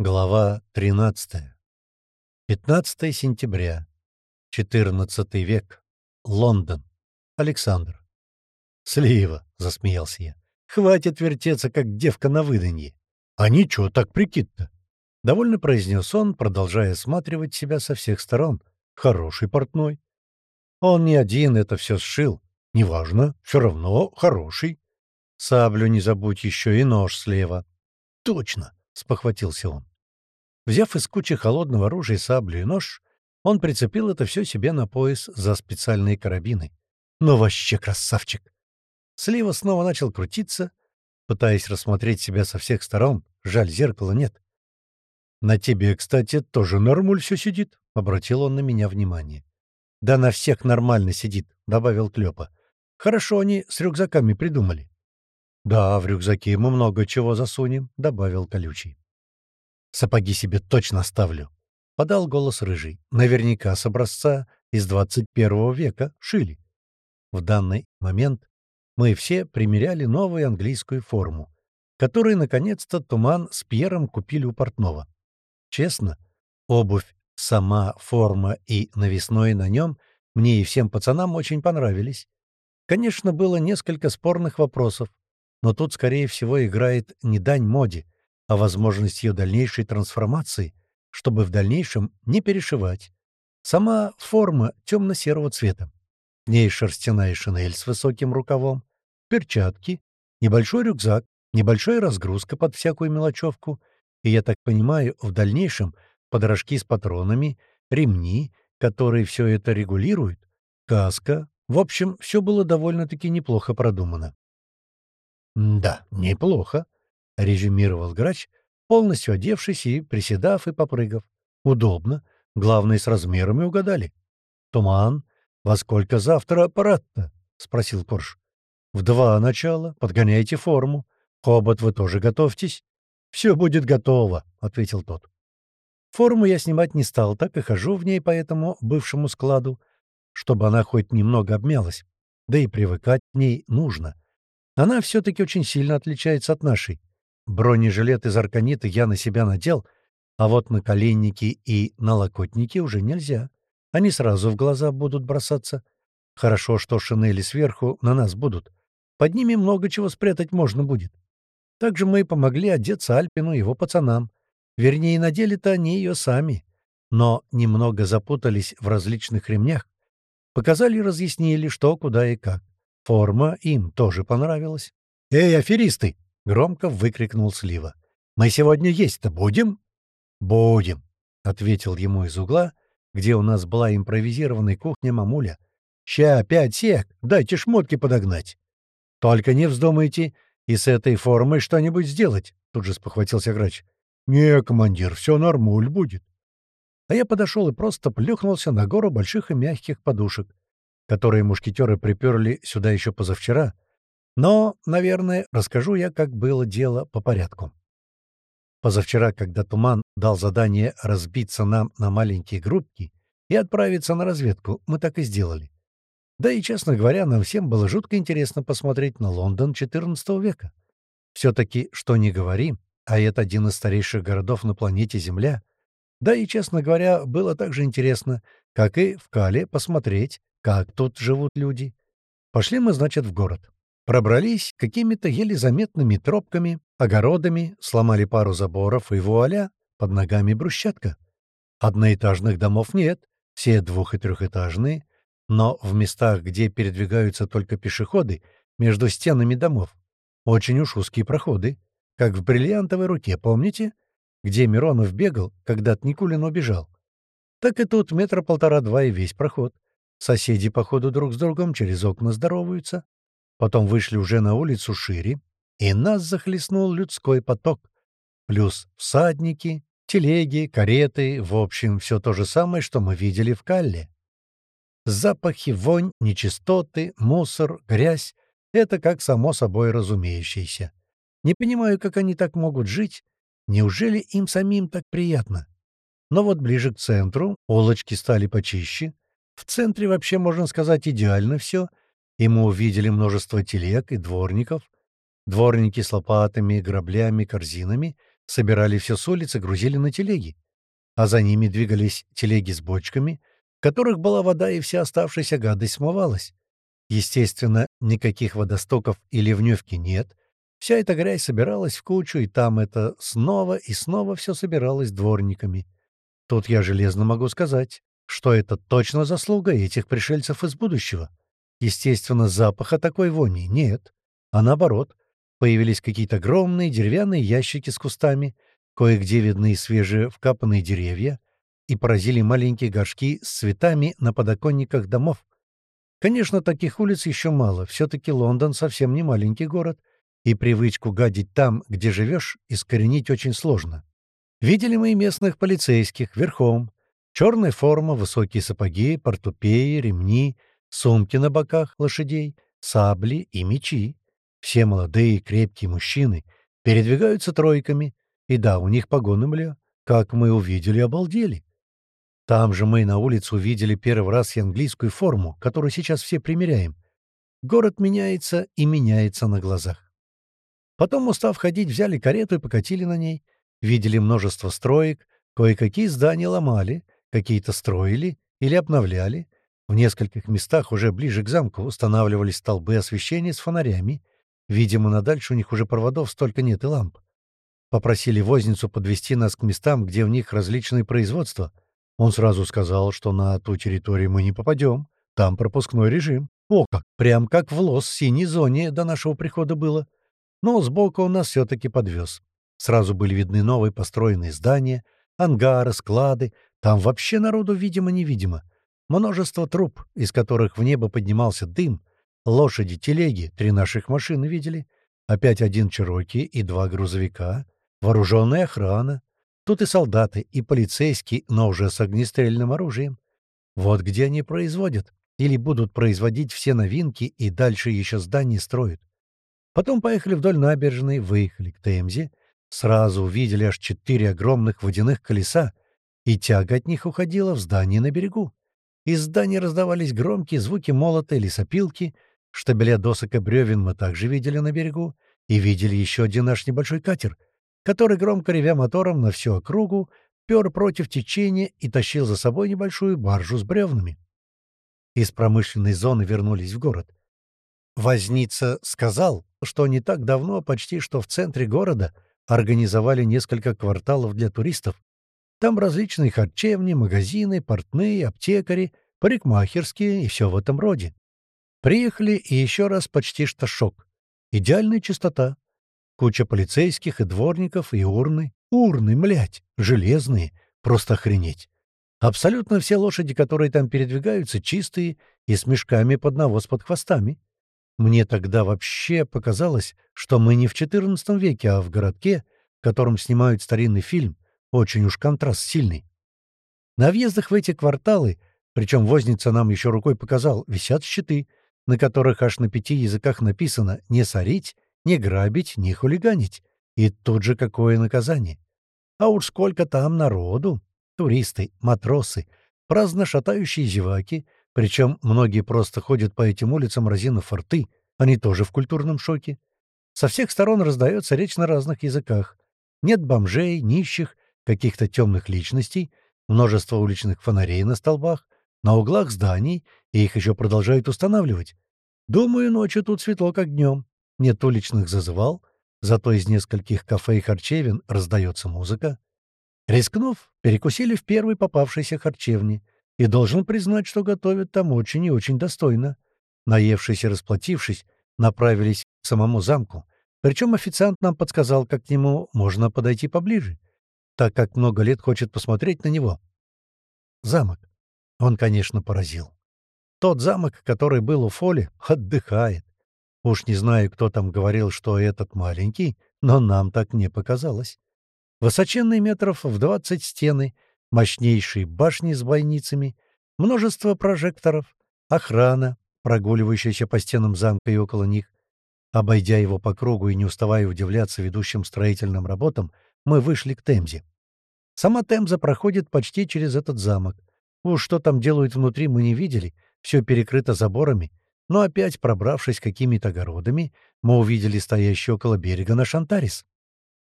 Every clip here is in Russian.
Глава 13. 15 сентября. 14 век. Лондон. Александр. «Слива!» — засмеялся я. «Хватит вертеться, как девка на выданье!» «А ничего, так прикид-то!» — довольно произнес он, продолжая осматривать себя со всех сторон. «Хороший портной!» Он не один это все сшил. Неважно, все равно хороший. Саблю не забудь еще и нож слева. «Точно!» — спохватился он. Взяв из кучи холодного оружия саблю и нож, он прицепил это все себе на пояс за специальные карабины. Ну вообще красавчик! Слива снова начал крутиться, пытаясь рассмотреть себя со всех сторон. Жаль, зеркала нет. «На тебе, кстати, тоже нормуль все сидит», — обратил он на меня внимание. «Да на всех нормально сидит», — добавил Клёпа. «Хорошо они с рюкзаками придумали». «Да, в рюкзаке мы много чего засунем», — добавил Колючий. Сапоги себе точно ставлю. Подал голос рыжий. Наверняка с образца из 21 века шили. В данный момент мы все примеряли новую английскую форму, которую, наконец-то, Туман с Пьером купили у портного. Честно, обувь, сама форма и навесной на нем мне и всем пацанам очень понравились. Конечно, было несколько спорных вопросов, но тут, скорее всего, играет не дань моде — а возможность ее дальнейшей трансформации, чтобы в дальнейшем не перешивать. Сама форма темно-серого цвета. В ней шерстяная шинель с высоким рукавом, перчатки, небольшой рюкзак, небольшая разгрузка под всякую мелочевку, и, я так понимаю, в дальнейшем подорожки с патронами, ремни, которые все это регулируют, каска. В общем, все было довольно-таки неплохо продумано. «Да, неплохо», — резюмировал грач, полностью одевшись и приседав и попрыгав. «Удобно. Главное, с размерами угадали». «Туман. Во сколько завтра аппарат-то?» — спросил Корж. «В два начала. Подгоняйте форму. Хобот, вы тоже готовьтесь». «Все будет готово», — ответил тот. Форму я снимать не стал, так и хожу в ней по этому бывшему складу, чтобы она хоть немного обмялась. Да и привыкать к ней нужно. Она все-таки очень сильно отличается от нашей. Бронежилет из арканита я на себя надел, а вот на коленники и на локотники уже нельзя. Они сразу в глаза будут бросаться. Хорошо, что шинели сверху на нас будут. Под ними много чего спрятать можно будет. Также мы помогли одеться Альпину и его пацанам. Вернее, надели-то они ее сами. Но немного запутались в различных ремнях. Показали и разъяснили, что, куда и как. Форма им тоже понравилась. «Эй, аферисты!» Громко выкрикнул Слива. «Мы сегодня есть-то будем?» «Будем», — ответил ему из угла, где у нас была импровизированная кухня мамуля. «Ща, пять сек, дайте шмотки подогнать». «Только не вздумайте и с этой формой что-нибудь сделать», — тут же спохватился грач. «Не, командир, все нормуль будет». А я подошел и просто плюхнулся на гору больших и мягких подушек, которые мушкетеры приперли сюда еще позавчера, но, наверное, расскажу я, как было дело по порядку. Позавчера, когда Туман дал задание разбиться нам на маленькие группки и отправиться на разведку, мы так и сделали. Да и, честно говоря, нам всем было жутко интересно посмотреть на Лондон XIV века. Все-таки, что не говори, а это один из старейших городов на планете Земля. Да и, честно говоря, было так же интересно, как и в Кале посмотреть, как тут живут люди. Пошли мы, значит, в город. Пробрались какими-то еле заметными тропками, огородами, сломали пару заборов, и вуаля, под ногами брусчатка. Одноэтажных домов нет, все двух- и трехэтажные, но в местах, где передвигаются только пешеходы, между стенами домов, очень уж узкие проходы, как в бриллиантовой руке, помните? Где Миронов бегал, когда от Никулина убежал. Так и тут метра полтора-два и весь проход. Соседи, походу, друг с другом через окна здороваются. Потом вышли уже на улицу шире, и нас захлестнул людской поток. Плюс всадники, телеги, кареты, в общем, все то же самое, что мы видели в Калле. Запахи, вонь, нечистоты, мусор, грязь — это как само собой разумеющееся. Не понимаю, как они так могут жить. Неужели им самим так приятно? Но вот ближе к центру улочки стали почище. В центре вообще, можно сказать, идеально все — и мы увидели множество телег и дворников. Дворники с лопатами, граблями, корзинами собирали все с улицы, грузили на телеги. А за ними двигались телеги с бочками, в которых была вода, и вся оставшаяся гадость смывалась. Естественно, никаких водостоков и ливневки нет. Вся эта грязь собиралась в кучу, и там это снова и снова все собиралось дворниками. Тут я железно могу сказать, что это точно заслуга этих пришельцев из будущего. Естественно, запаха такой вони нет. А наоборот, появились какие-то огромные деревянные ящики с кустами, кое-где видны свежие вкапанные деревья, и поразили маленькие горшки с цветами на подоконниках домов. Конечно, таких улиц еще мало, все-таки Лондон совсем не маленький город, и привычку гадить там, где живешь, искоренить очень сложно. Видели мы и местных полицейских, верхом. Черная форма, высокие сапоги, портупеи, ремни, сумки на боках лошадей, сабли и мечи. Все молодые крепкие мужчины передвигаются тройками, и да, у них погоны, бля, как мы увидели, обалдели. Там же мы на улице увидели первый раз и английскую форму, которую сейчас все примеряем. Город меняется и меняется на глазах. Потом, устав ходить, взяли карету и покатили на ней. Видели множество строек, кое-какие здания ломали, какие-то строили или обновляли. В нескольких местах уже ближе к замку устанавливались столбы освещения с фонарями. Видимо, на дальше у них уже проводов столько нет и ламп. Попросили возницу подвести нас к местам, где у них различные производства — он сразу сказал, что на ту территорию мы не попадем. Там пропускной режим. О как! Прям как в лос синей зоне до нашего прихода было. Но сбоку он нас все-таки подвез. Сразу были видны новые построенные здания, ангары, склады. Там вообще народу видимо-невидимо. Множество труб, из которых в небо поднимался дым. Лошади, телеги, три наших машины видели. Опять один Чероки и два грузовика. Вооруженная охрана. Тут и солдаты, и полицейские, но уже с огнестрельным оружием. Вот где они производят. Или будут производить все новинки и дальше еще здания строят. Потом поехали вдоль набережной, выехали к Темзе. Сразу увидели аж четыре огромных водяных колеса, и тяга от них уходила в здание на берегу. Из здания раздавались громкие звуки молота или сопилки. Штабеля досок и бревен мы также видели на берегу. И видели еще один наш небольшой катер — который, громко ревя мотором на всю округу, пер против течения и тащил за собой небольшую баржу с бревнами. Из промышленной зоны вернулись в город. Возница сказал, что не так давно, почти что в центре города, организовали несколько кварталов для туристов. Там различные харчевни, магазины, портные, аптекари, парикмахерские и все в этом роде. Приехали и еще раз почти что шок. Идеальная чистота, Куча полицейских и дворников, и урны. Урны, млять, железные, просто охренеть. Абсолютно все лошади, которые там передвигаются, чистые и с мешками под навоз под хвостами. Мне тогда вообще показалось, что мы не в XIV веке, а в городке, в котором снимают старинный фильм. Очень уж контраст сильный. На въездах в эти кварталы, причем возница нам еще рукой показал, висят щиты, на которых аж на пяти языках написано «не сорить», не грабить, не хулиганить. И тут же какое наказание. А уж сколько там народу! Туристы, матросы, праздно шатающие зеваки, причем многие просто ходят по этим улицам разинув форты, они тоже в культурном шоке. Со всех сторон раздается речь на разных языках. Нет бомжей, нищих, каких-то темных личностей, множество уличных фонарей на столбах, на углах зданий, и их еще продолжают устанавливать. Думаю, ночью тут светло, как днем. Нет уличных зазывал, зато из нескольких кафе и харчевин раздается музыка. Рискнув, перекусили в первой попавшейся харчевне, и должен признать, что готовят там очень и очень достойно. Наевшись и расплатившись, направились к самому замку, причем официант нам подсказал, как к нему можно подойти поближе, так как много лет хочет посмотреть на него. Замок. Он, конечно, поразил. Тот замок, который был у Фоли, отдыхает. Уж не знаю, кто там говорил, что этот маленький, но нам так не показалось. Высоченные метров в двадцать стены, мощнейшие башни с бойницами, множество прожекторов, охрана, прогуливающаяся по стенам замка и около них. Обойдя его по кругу и не уставая удивляться ведущим строительным работам, мы вышли к Темзе. Сама Темза проходит почти через этот замок. Уж что там делают внутри, мы не видели, все перекрыто заборами, но опять, пробравшись какими-то огородами, мы увидели стоящий около берега наш Антарис.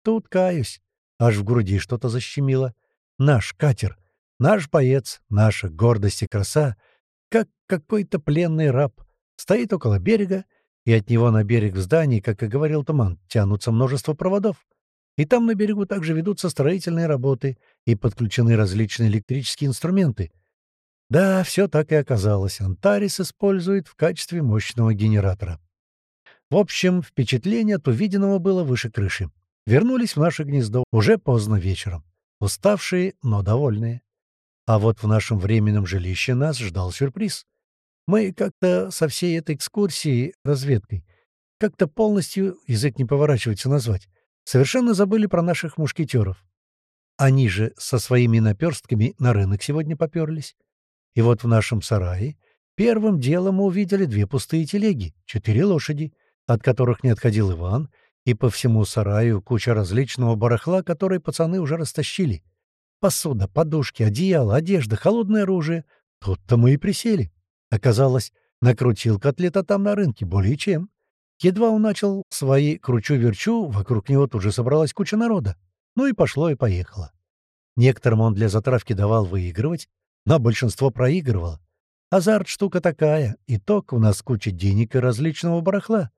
Тут, каюсь, Аж в груди что-то защемило. Наш катер, наш боец, наша гордость и краса, как какой-то пленный раб, стоит около берега, и от него на берег в здании, как и говорил Туман, тянутся множество проводов. И там на берегу также ведутся строительные работы и подключены различные электрические инструменты. Да, все так и оказалось. Антарис использует в качестве мощного генератора. В общем, впечатление от увиденного было выше крыши. Вернулись в наше гнездо уже поздно вечером. Уставшие, но довольные. А вот в нашем временном жилище нас ждал сюрприз. Мы как-то со всей этой экскурсией, разведкой, как-то полностью, язык не поворачивается назвать, совершенно забыли про наших мушкетеров. Они же со своими наперстками на рынок сегодня поперлись. И вот в нашем сарае первым делом мы увидели две пустые телеги, четыре лошади, от которых не отходил Иван, и по всему сараю куча различного барахла, которые пацаны уже растащили. Посуда, подушки, одеяло, одежда, холодное оружие. Тут-то мы и присели. Оказалось, накрутил котлета там на рынке более чем. Едва он начал свои кручу-верчу, вокруг него тут же собралась куча народа. Ну и пошло и поехало. Некоторым он для затравки давал выигрывать, но большинство проигрывало. Азарт — штука такая, итог — у нас куча денег и различного барахла.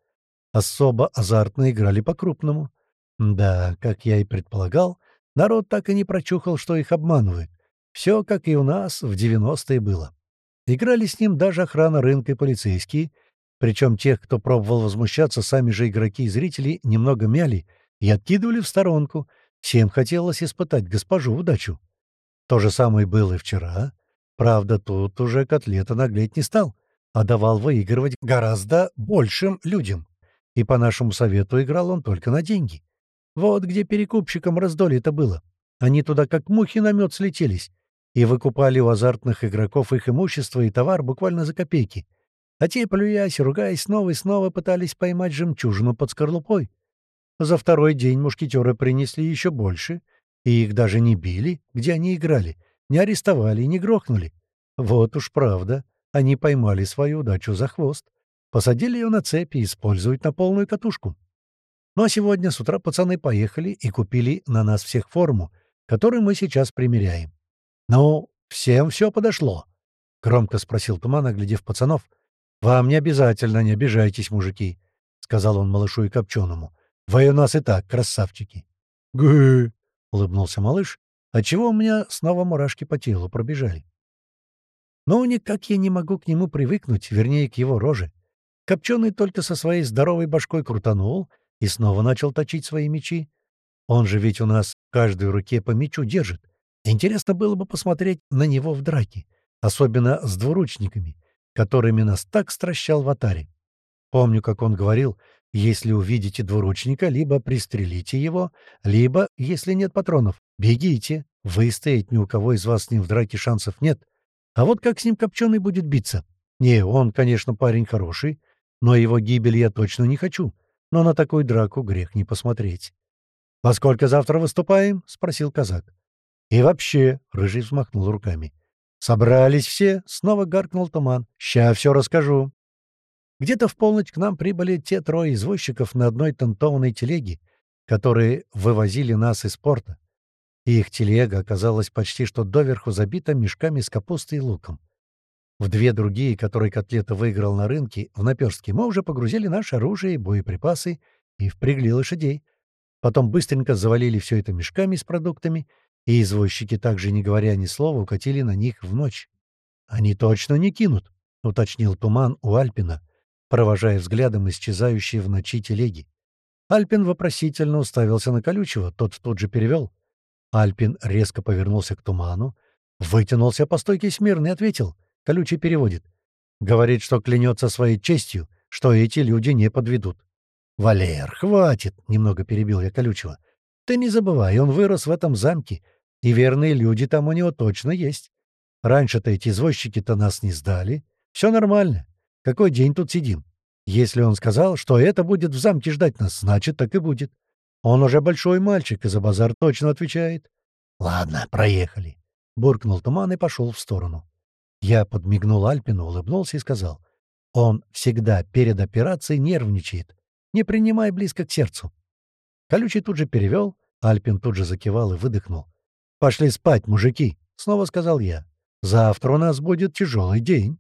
Особо азартно играли по-крупному. Да, как я и предполагал, народ так и не прочухал, что их обманывают. Все, как и у нас, в 90-е было. Играли с ним даже охрана рынка и полицейские, причем тех, кто пробовал возмущаться, сами же игроки и зрители немного мяли и откидывали в сторонку. Всем хотелось испытать госпожу удачу. То же самое было и вчера. Правда, тут уже котлета наглеть не стал, а давал выигрывать гораздо большим людям. И по нашему совету играл он только на деньги. Вот где перекупщикам раздолье-то было. Они туда как мухи на мед слетелись и выкупали у азартных игроков их имущество и товар буквально за копейки. А те, плюясь, ругаясь, снова и снова пытались поймать жемчужину под скорлупой. За второй день мушкетеры принесли еще больше, и их даже не били, где они играли, не арестовали и не грохнули. Вот уж правда, они поймали свою удачу за хвост. Посадили ее на цепи и используют на полную катушку. Ну а сегодня с утра пацаны поехали и купили на нас всех форму, которую мы сейчас примеряем. «Ну, всем все подошло?» — громко спросил Туман, оглядев пацанов. «Вам не обязательно, не обижайтесь, мужики», — сказал он малышу и копченому. «Вы у нас и так красавчики». «Гы!» — улыбнулся малыш, отчего у меня снова мурашки по телу пробежали. Но никак я не могу к нему привыкнуть, вернее, к его роже. Копченый только со своей здоровой башкой крутанул и снова начал точить свои мечи. Он же ведь у нас в каждой руке по мечу держит. Интересно было бы посмотреть на него в драке, особенно с двуручниками, которыми нас так стращал в атаре. Помню, как он говорил, если увидите двуручника, либо пристрелите его, либо, если нет патронов, бегите. Выстоять ни у кого из вас с ним в драке шансов нет. А вот как с ним Копченый будет биться? Не, он, конечно, парень хороший, но его гибель я точно не хочу. Но на такую драку грех не посмотреть. «Во сколько завтра выступаем?» — спросал казак. «И вообще», — Рыжий взмахнул руками. «Собрались все?» — снова гаркнул туман. «Ща все расскажу». Где-то в полночь к нам прибыли те трое извозчиков на одной тантованной телеге, которые вывозили нас из порта. И их телега оказалась почти что доверху забита мешками с капустой и луком. В две другие, которые котлета выиграл на рынке, в наперстке, мы уже погрузили наше оружие, боеприпасы и впрягли лошадей. Потом быстренько завалили все это мешками с продуктами, и извозчики, также не говоря ни слова, укатили на них в ночь. «Они точно не кинут», — уточнил Туман у Альпина, провожая взглядом исчезающие в ночи телеги. Альпин вопросительно уставился на колючего, тот тут же перевел. Альпин резко повернулся к Туману, вытянулся по стойке смирно и ответил — Колючий переводит. Говорит, что клянется своей честью, что эти люди не подведут. «Валер, хватит!» — немного перебил я Колючего. «Ты не забывай, он вырос в этом замке, и верные люди там у него точно есть. Раньше-то эти извозчики-то нас не сдали. Все нормально. Какой день тут сидим? Если он сказал, что это будет в замке ждать нас, значит, так и будет. Он уже большой мальчик и за базар точно отвечает. «Ладно, проехали», — буркнул туман и пошел в сторону. Я подмигнул Альпину, улыбнулся и сказал. «Он всегда перед операцией нервничает. Не принимай близко к сердцу». Колючий тут же перевел, Альпин тут же закивал и выдохнул. «Пошли спать, мужики!» — снова сказал я. «Завтра у нас будет тяжелый день».